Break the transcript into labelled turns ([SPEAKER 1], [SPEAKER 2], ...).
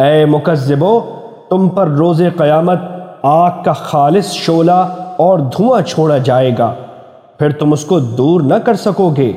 [SPEAKER 1] اے مکذبو، تم پر روز قیامت آگ کا خالص شعلہ اور دھواں چھوڑا جائے گا۔ پھر تم اس کو دور نہ کر سکو گے۔